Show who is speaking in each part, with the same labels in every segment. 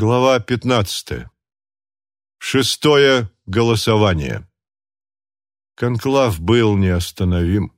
Speaker 1: Глава 15. Шестое голосование. Конклав был неостановим.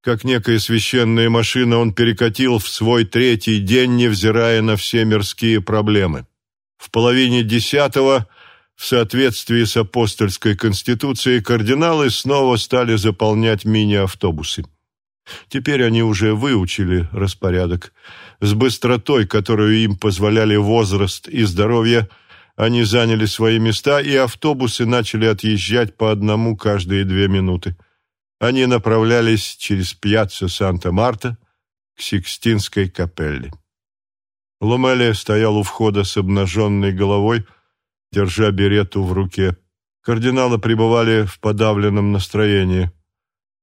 Speaker 1: Как некая священная машина, он перекатил в свой третий день, невзирая на все мирские проблемы. В половине десятого, в соответствии с апостольской конституцией, кардиналы снова стали заполнять мини-автобусы. Теперь они уже выучили распорядок. С быстротой, которую им позволяли возраст и здоровье, они заняли свои места, и автобусы начали отъезжать по одному каждые две минуты. Они направлялись через пьяццо Санта-Марта к Сикстинской капелле. Ломелли стоял у входа с обнаженной головой, держа берету в руке. Кардиналы пребывали в подавленном настроении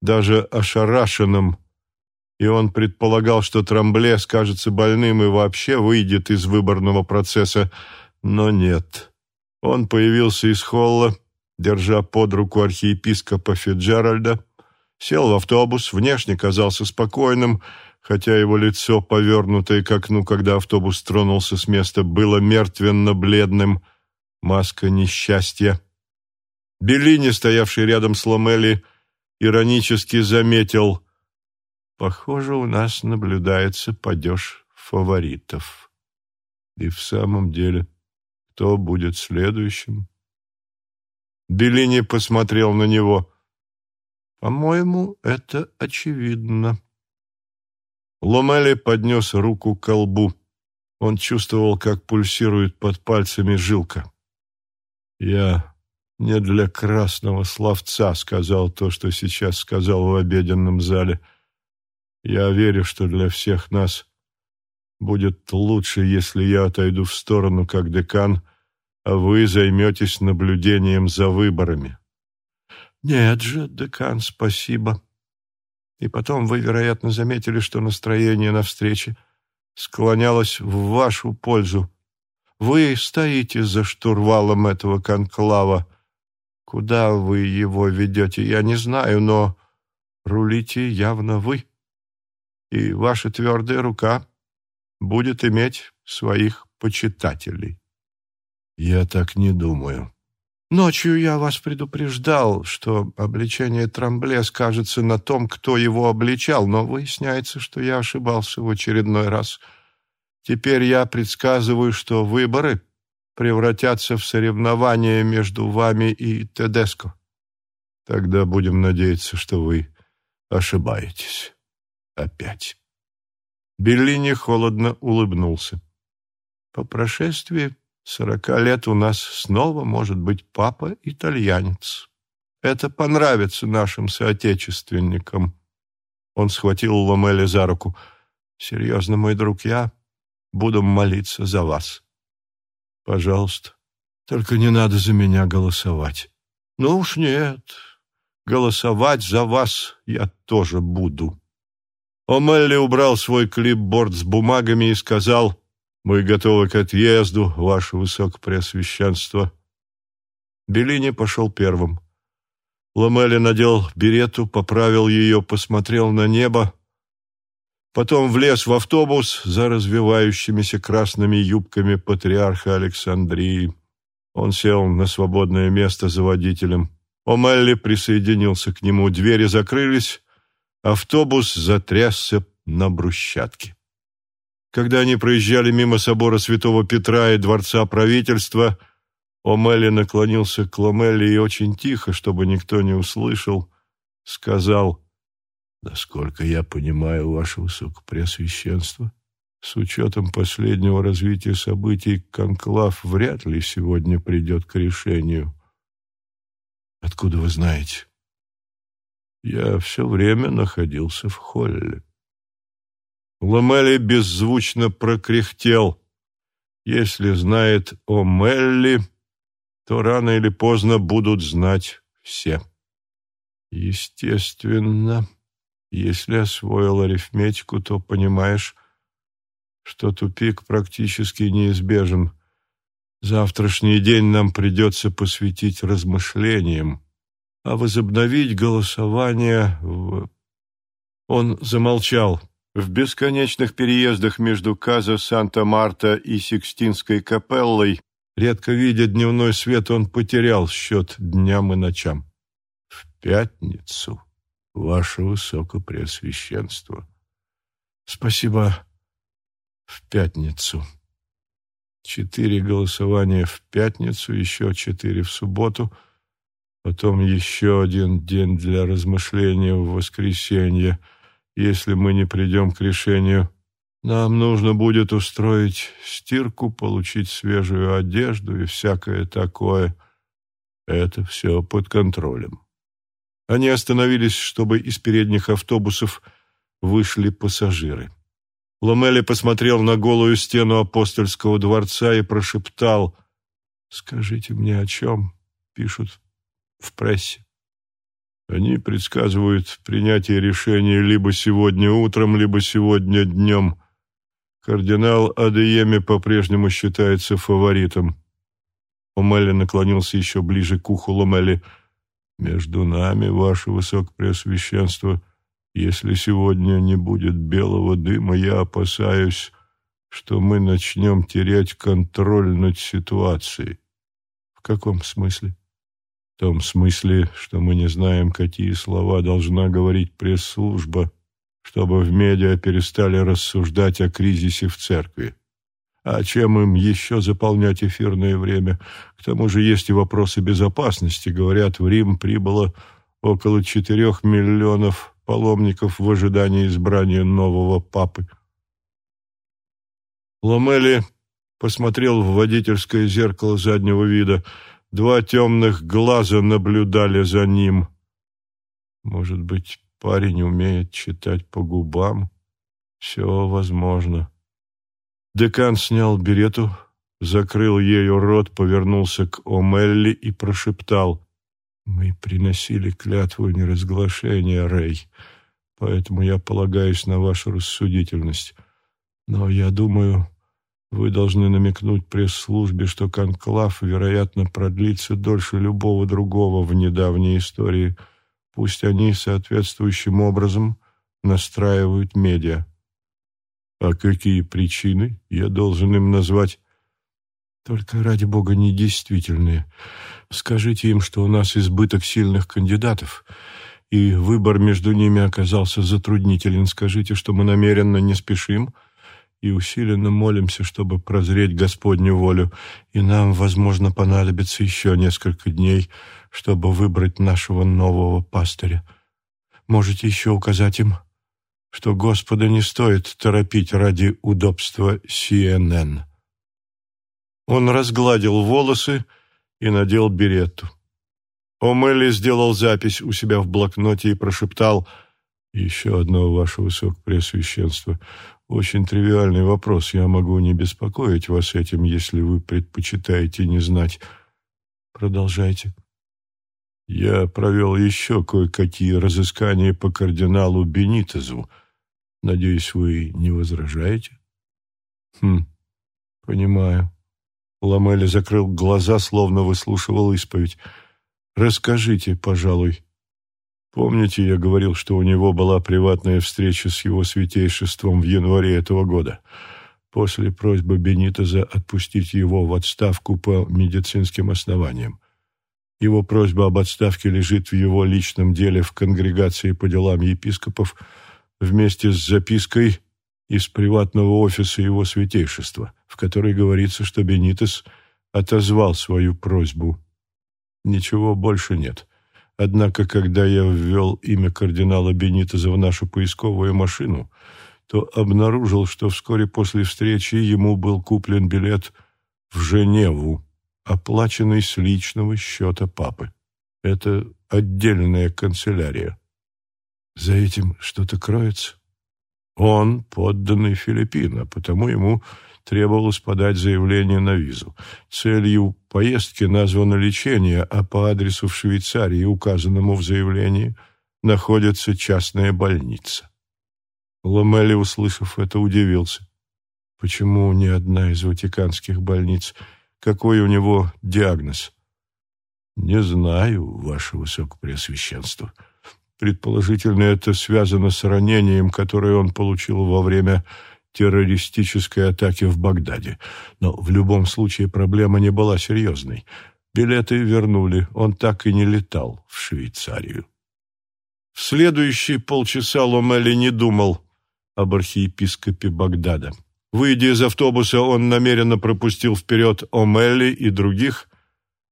Speaker 1: даже ошарашенным, и он предполагал, что Трамбле скажется больным и вообще выйдет из выборного процесса, но нет. Он появился из холла, держа под руку архиепископа Фиджеральда, сел в автобус, внешне казался спокойным, хотя его лицо, повернутое к окну, когда автобус тронулся с места, было мертвенно-бледным, маска несчастья. Беллини, стоявший рядом с Ломели, иронически заметил, «Похоже, у нас наблюдается падеж фаворитов. И в самом деле, кто будет следующим?» Беллини посмотрел на него. «По-моему, это очевидно». Ломели поднес руку к колбу. Он чувствовал, как пульсирует под пальцами жилка. «Я не для красного словца сказал то, что сейчас сказал в обеденном зале. Я верю, что для всех нас будет лучше, если я отойду в сторону как декан, а вы займетесь наблюдением за выборами. Нет же, декан, спасибо. И потом вы, вероятно, заметили, что настроение на встрече склонялось в вашу пользу. Вы стоите за штурвалом этого конклава, Куда вы его ведете, я не знаю, но рулите явно вы. И ваша твердая рука будет иметь своих почитателей. Я так не думаю. Ночью я вас предупреждал, что обличение Трамбле скажется на том, кто его обличал, но выясняется, что я ошибался в очередной раз. Теперь я предсказываю, что выборы превратятся в соревнование между вами и Тедеско. Тогда будем надеяться, что вы ошибаетесь. Опять. Беллини холодно улыбнулся. По прошествии сорока лет у нас снова может быть папа-итальянец. Это понравится нашим соотечественникам. Он схватил Ломели за руку. Серьезно, мой друг, я буду молиться за вас. Пожалуйста, только не надо за меня голосовать. Ну уж нет, голосовать за вас я тоже буду. Омелли убрал свой клипборд с бумагами и сказал, «Мы готовы к отъезду, ваше высокопреосвященство». Беллини пошел первым. Ламелли надел берету, поправил ее, посмотрел на небо, Потом влез в автобус за развивающимися красными юбками патриарха Александрии. Он сел на свободное место за водителем. Омелли присоединился к нему. Двери закрылись. Автобус затрясся на брусчатке. Когда они проезжали мимо собора Святого Петра и Дворца правительства, Омелли наклонился к Ломелли и очень тихо, чтобы никто не услышал, сказал Насколько я понимаю, ваше высокопреосвященство, с учетом последнего развития событий, конклав вряд ли сегодня придет к решению. Откуда вы знаете? Я все время находился в холле. Ламели беззвучно прокряхтел. Если знает о Мелли, то рано или поздно будут знать все. Естественно, если освоил арифметику, то понимаешь, что тупик практически неизбежен. Завтрашний день нам придется посвятить размышлениям, а возобновить голосование в... Он замолчал. В бесконечных переездах между Каза, Санта-Марта и Сикстинской капеллой, редко видя дневной свет, он потерял счет дням и ночам. В пятницу, ваше высокопреосвященство. Спасибо. В пятницу. Четыре голосования в пятницу, еще четыре в субботу, потом еще один день для размышления в воскресенье — если мы не придем к решению. Нам нужно будет устроить стирку, получить свежую одежду и всякое такое. Это все под контролем. Они остановились, чтобы из передних автобусов вышли пассажиры. Ломели посмотрел на голую стену апостольского дворца и прошептал «Скажите мне, о чем пишут в прессе?» Они предсказывают принятие решения либо сегодня утром, либо сегодня днем. Кардинал Адееми по-прежнему считается фаворитом. Омели наклонился еще ближе к уху Ломели. «Между нами, ваше высокопреосвященство, если сегодня не будет белого дыма, я опасаюсь, что мы начнем терять контроль над ситуацией». «В каком смысле?» Том смысле, что мы не знаем, какие слова должна говорить пресс-служба, чтобы в медиа перестали рассуждать о кризисе в церкви. А чем им еще заполнять эфирное время? К тому же есть и вопросы безопасности. Говорят, в Рим прибыло около четырех миллионов паломников в ожидании избрания нового папы. Ломели посмотрел в водительское зеркало заднего вида – Два темных глаза наблюдали за ним. Может быть, парень умеет читать по губам? Все возможно. Декан снял берету, закрыл ею рот, повернулся к Омелли и прошептал. «Мы приносили клятву неразглашения, Рэй, поэтому я полагаюсь на вашу рассудительность. Но я думаю, вы должны намекнуть пресс-службе, что конклав, вероятно, продлится дольше любого другого в недавней истории. Пусть они соответствующим образом настраивают медиа. А какие причины я должен им назвать? Только, ради бога, недействительные. Скажите им, что у нас избыток сильных кандидатов, и выбор между ними оказался затруднителен. Скажите, что мы намеренно не спешим — и усиленно молимся, чтобы прозреть Господню волю, и нам, возможно, понадобится еще несколько дней, чтобы выбрать нашего нового пастыря. Можете еще указать им, что Господа не стоит торопить ради удобства CNN. Он разгладил волосы и надел беретту. Омели сделал запись у себя в блокноте и прошептал «Еще одно, ваше высокопреосвященство. Очень тривиальный вопрос. Я могу не беспокоить вас этим, если вы предпочитаете не знать. Продолжайте. Я провел еще кое-какие разыскания по кардиналу Бенитезу. Надеюсь, вы не возражаете? Хм, понимаю. Ламели закрыл глаза, словно выслушивал исповедь. Расскажите, пожалуй. Помните, я говорил, что у него была приватная встреча с его святейшеством в январе этого года? После просьбы Бенитоза отпустить его в отставку по медицинским основаниям. Его просьба об отставке лежит в его личном деле в конгрегации по делам епископов вместе с запиской из приватного офиса его святейшества, в которой говорится, что Бенитос отозвал свою просьбу. Ничего больше нет. Однако, когда я ввел имя кардинала Бенитоза в нашу поисковую машину, то обнаружил, что вскоре после встречи ему был куплен билет в Женеву, оплаченный с личного счета папы. Это отдельная канцелярия. За этим что-то кроется. Он подданный Филиппина, потому ему требовалось подать заявление на визу. Целью поездки названо лечение, а по адресу в Швейцарии, указанному в заявлении, находится частная больница. Ломели, услышав это, удивился. Почему не одна из ватиканских больниц? Какой у него диагноз? Не знаю, ваше высокопреосвященство. Предположительно, это связано с ранением, которое он получил во время террористической атаки в Багдаде. Но в любом случае проблема не была серьезной. Билеты вернули, он так и не летал в Швейцарию. В следующие полчаса Ломели не думал об архиепископе Багдада. Выйдя из автобуса, он намеренно пропустил вперед Омелли и других,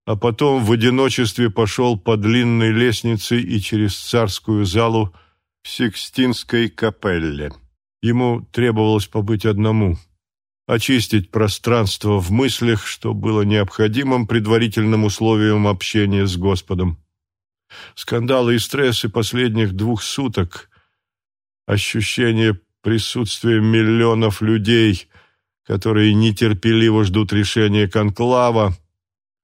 Speaker 1: а потом в одиночестве пошел по длинной лестнице и через царскую залу в Сикстинской капелле. Ему требовалось побыть одному, очистить пространство в мыслях, что было необходимым предварительным условием общения с Господом. Скандалы и стрессы последних двух суток, ощущение присутствия миллионов людей, которые нетерпеливо ждут решения конклава,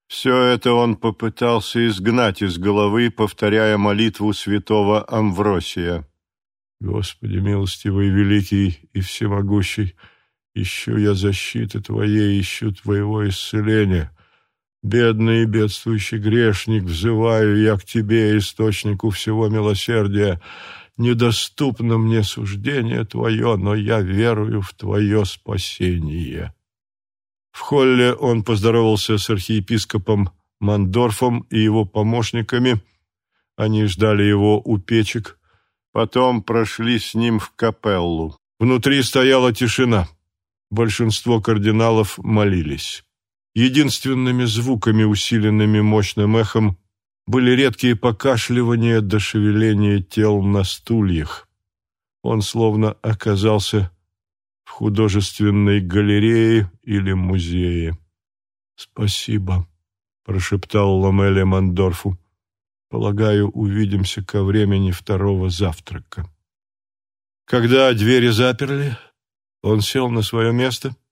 Speaker 1: все это он попытался изгнать из головы, повторяя молитву святого Амвросия. «Господи, милостивый, великий и всемогущий, ищу я защиты Твоей, ищу Твоего исцеления». Бедный и бедствующий грешник, взываю я к Тебе, источнику всего милосердия. Недоступно мне суждение Твое, но я верую в Твое спасение». В холле он поздоровался с архиепископом Мандорфом и его помощниками. Они ждали его у печек. Потом прошли с ним в капеллу. Внутри стояла тишина. Большинство кардиналов молились. Единственными звуками, усиленными мощным эхом, были редкие покашливания до шевеления тел на стульях. Он словно оказался в художественной галерее или музее. «Спасибо», — прошептал Ламеле Мандорфу. «Полагаю, увидимся ко времени второго завтрака». Когда двери заперли, он сел на свое место —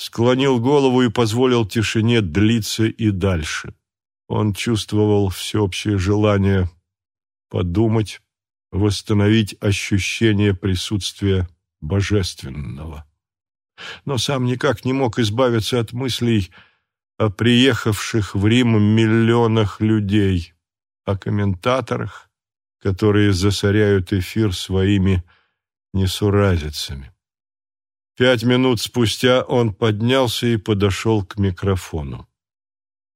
Speaker 1: склонил голову и позволил тишине длиться и дальше. Он чувствовал всеобщее желание подумать, восстановить ощущение присутствия божественного. Но сам никак не мог избавиться от мыслей о приехавших в Рим миллионах людей, о комментаторах, которые засоряют эфир своими несуразицами. Пять минут спустя он поднялся и подошел к микрофону.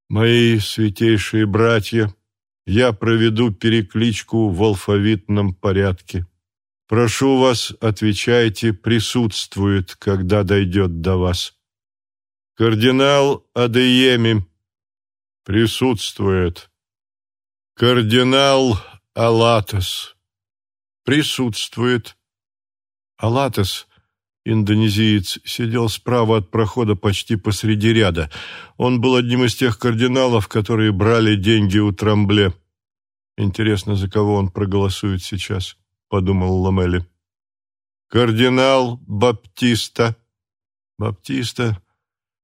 Speaker 1: «Мои святейшие братья, я проведу перекличку в алфавитном порядке. Прошу вас, отвечайте, присутствует, когда дойдет до вас. Кардинал Адееми присутствует. Кардинал Алатос присутствует. Алатос — Индонезиец сидел справа от прохода почти посреди ряда. Он был одним из тех кардиналов, которые брали деньги у Трамбле. «Интересно, за кого он проголосует сейчас?» — подумал Ламели. «Кардинал Баптиста». Баптиста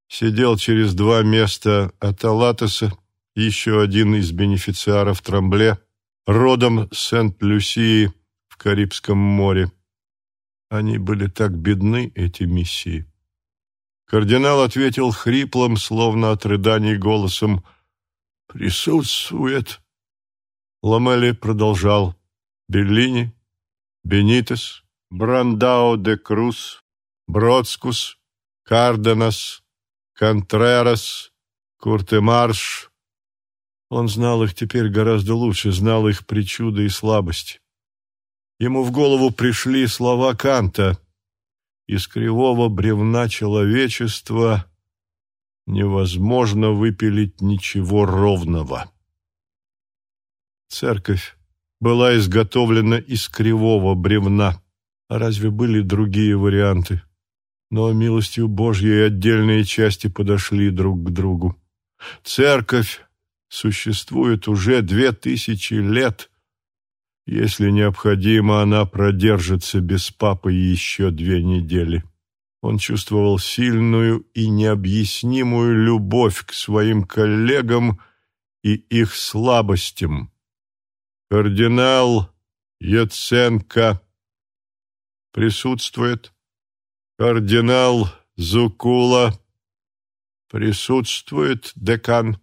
Speaker 1: сидел через два места от Алатоса, еще один из бенефициаров Трамбле, родом Сент-Люсии в Карибском море. Они были так бедны, эти миссии. Кардинал ответил хриплым, словно от рыданий голосом «Присутствует». Ламели продолжал «Беллини, Бенитес, Брандао де Круз, Бродскус, Карденас, Контрерас, Куртемарш». Он знал их теперь гораздо лучше, знал их причуды и слабости. Ему в голову пришли слова Канта «Из кривого бревна человечества невозможно выпилить ничего ровного». Церковь была изготовлена из кривого бревна. А разве были другие варианты? Но милостью Божьей отдельные части подошли друг к другу. Церковь существует уже две тысячи лет, если необходимо, она продержится без папы еще две недели. Он чувствовал сильную и необъяснимую любовь к своим коллегам и их слабостям. Кардинал Яценко присутствует. Кардинал Зукула присутствует, декан.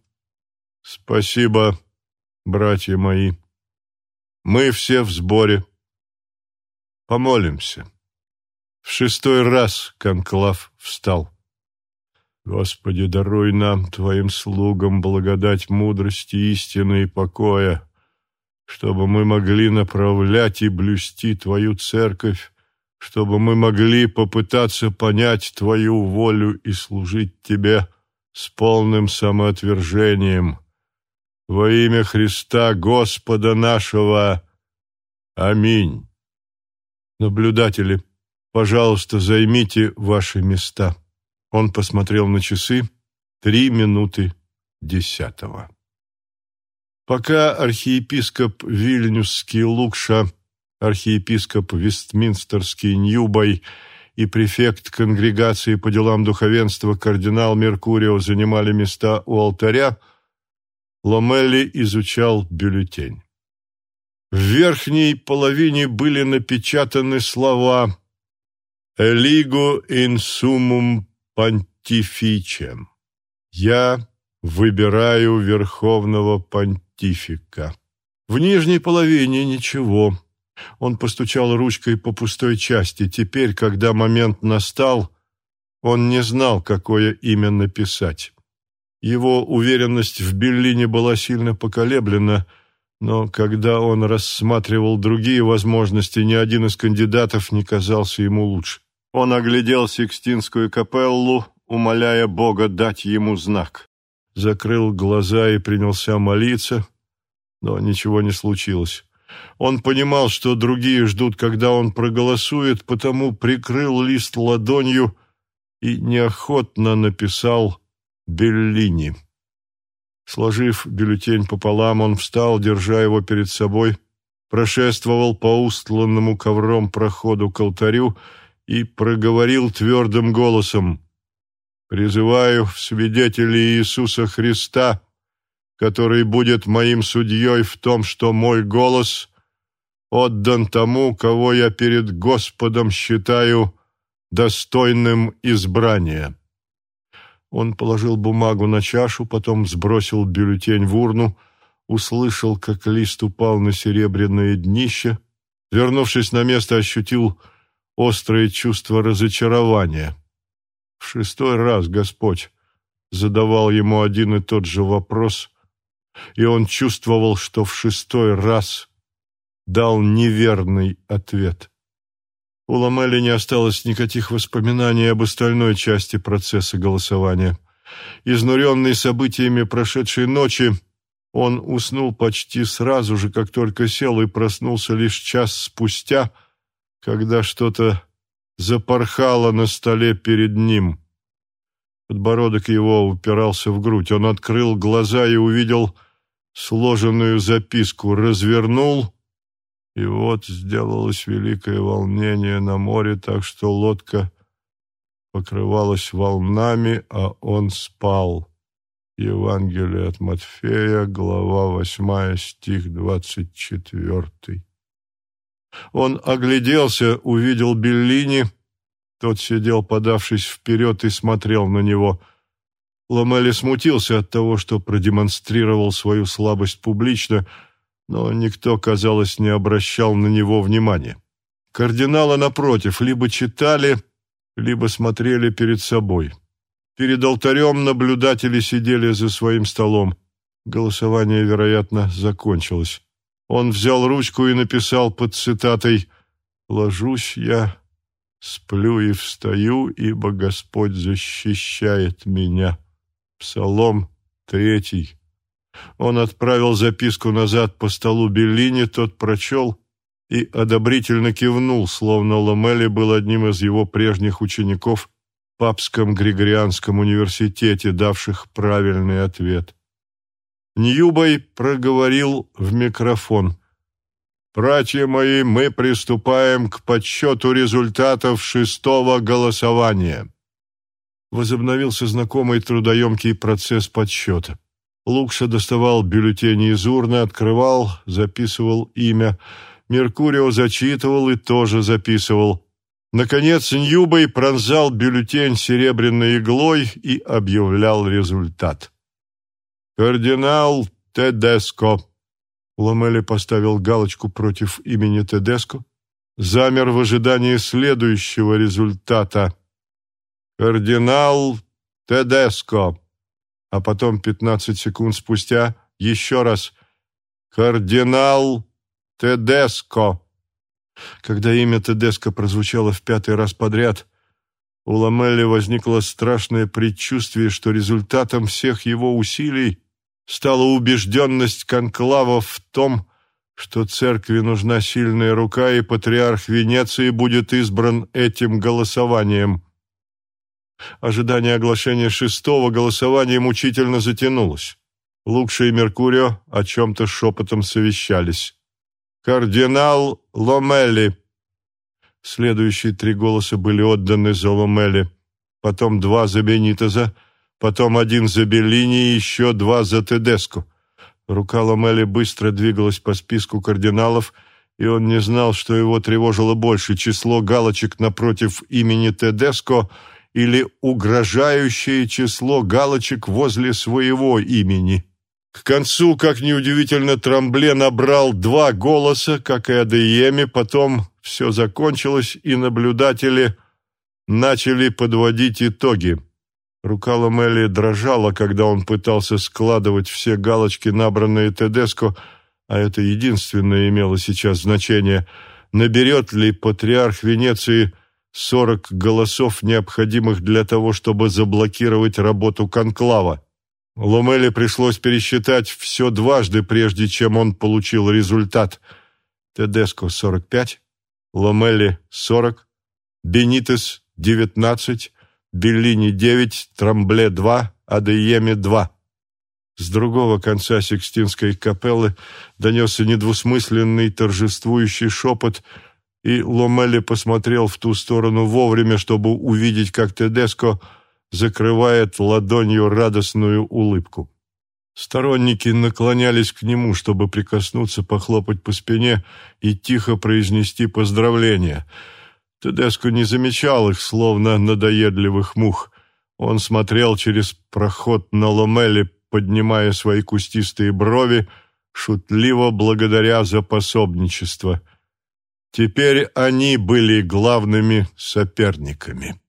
Speaker 1: Спасибо, братья мои. Мы все в сборе. Помолимся. В шестой раз конклав встал. Господи, даруй нам, Твоим слугам, благодать мудрости, истины и покоя, чтобы мы могли направлять и блюсти Твою церковь, чтобы мы могли попытаться понять Твою волю и служить Тебе с полным самоотвержением. Во имя Христа Господа нашего. Аминь. Наблюдатели, пожалуйста, займите ваши места. Он посмотрел на часы. Три минуты десятого. Пока архиепископ Вильнюсский Лукша, архиепископ Вестминстерский Ньюбай и префект конгрегации по делам духовенства кардинал Меркурио занимали места у алтаря, Ломелли изучал бюллетень. В верхней половине были напечатаны слова «Элиго ин суммум понтифичем» «Я выбираю верховного понтифика». В нижней половине ничего. Он постучал ручкой по пустой части. Теперь, когда момент настал, он не знал, какое имя написать. Его уверенность в Берлине была сильно поколеблена, но когда он рассматривал другие возможности, ни один из кандидатов не казался ему лучше. Он оглядел Сикстинскую капеллу, умоляя Бога дать ему знак. Закрыл глаза и принялся молиться, но ничего не случилось. Он понимал, что другие ждут, когда он проголосует, потому прикрыл лист ладонью и неохотно написал Беллини. Сложив бюллетень пополам, он встал, держа его перед собой, прошествовал по устланному ковром проходу к алтарю и проговорил твердым голосом «Призываю в свидетели Иисуса Христа, который будет моим судьей в том, что мой голос отдан тому, кого я перед Господом считаю достойным избрания». Он положил бумагу на чашу, потом сбросил бюллетень в урну, услышал, как лист упал на серебряное днище, вернувшись на место, ощутил острое чувство разочарования. В шестой раз Господь задавал ему один и тот же вопрос, и он чувствовал, что в шестой раз дал неверный ответ. У Ламели не осталось никаких воспоминаний об остальной части процесса голосования. Изнуренный событиями прошедшей ночи, он уснул почти сразу же, как только сел, и проснулся лишь час спустя, когда что-то запорхало на столе перед ним. Подбородок его упирался в грудь. Он открыл глаза и увидел сложенную записку, развернул и вот сделалось великое волнение на море, так что лодка покрывалась волнами, а он спал. Евангелие от Матфея, глава 8, стих 24. Он огляделся, увидел Беллини. Тот сидел, подавшись вперед, и смотрел на него. Ломели смутился от того, что продемонстрировал свою слабость публично — но никто, казалось, не обращал на него внимания. Кардиналы, напротив, либо читали, либо смотрели перед собой. Перед алтарем наблюдатели сидели за своим столом. Голосование, вероятно, закончилось. Он взял ручку и написал под цитатой «Ложусь я, сплю и встаю, ибо Господь защищает меня». Псалом третий. Он отправил записку назад по столу Беллини, тот прочел и одобрительно кивнул, словно Ломели был одним из его прежних учеников в Папском Григорианском университете, давших правильный ответ. Ньюбой проговорил в микрофон. «Братья мои, мы приступаем к подсчету результатов шестого голосования». Возобновился знакомый трудоемкий процесс подсчета. Лукша доставал бюллетени из урны, открывал, записывал имя. Меркурио зачитывал и тоже записывал. Наконец Ньюбой пронзал бюллетень серебряной иглой и объявлял результат. «Кардинал Тедеско, Ломели поставил галочку против имени Тедеско, замер в ожидании следующего результата. «Кардинал Тедеско», а потом 15 секунд спустя еще раз «Кардинал Тедеско». Когда имя Тедеско прозвучало в пятый раз подряд, у Ламелли возникло страшное предчувствие, что результатом всех его усилий стала убежденность конклава в том, что церкви нужна сильная рука, и патриарх Венеции будет избран этим голосованием. Ожидание оглашения шестого голосования мучительно затянулось. Лукша и Меркурио о чем-то шепотом совещались. «Кардинал Ломелли!» Следующие три голоса были отданы за Ломелли, потом два за Бенитоза, потом один за Беллини и еще два за Тедеску. Рука Ломели быстро двигалась по списку кардиналов, и он не знал, что его тревожило больше число галочек напротив имени Тедеско или угрожающее число галочек возле своего имени. К концу, как неудивительно, Трамбле набрал два голоса, как и Адееми, потом все закончилось, и наблюдатели начали подводить итоги. Рука Ламели дрожала, когда он пытался складывать все галочки, набранные Тедеско, а это единственное имело сейчас значение. Наберет ли патриарх Венеции сорок голосов, необходимых для того, чтобы заблокировать работу конклава? Ломеле пришлось пересчитать все дважды, прежде чем он получил результат. Тедеско — 45, Ломелли — 40, Бенитес — 19, Беллини 9, Трамбле 2, Адееми 2. С другого конца Сикстинской капеллы донесся недвусмысленный торжествующий шепот, и Ломелли посмотрел в ту сторону вовремя, чтобы увидеть, как Тедеско закрывает ладонью радостную улыбку. Сторонники наклонялись к нему, чтобы прикоснуться, похлопать по спине и тихо произнести поздравления — Тедеско не замечал их, словно надоедливых мух. Он смотрел через проход на Ломели, поднимая свои кустистые брови, шутливо благодаря за пособничество. Теперь они были главными соперниками.